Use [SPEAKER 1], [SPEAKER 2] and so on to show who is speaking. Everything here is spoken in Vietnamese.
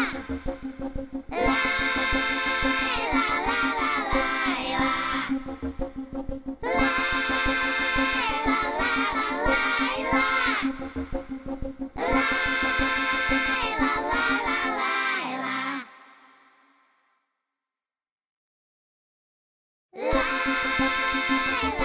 [SPEAKER 1] La la la la la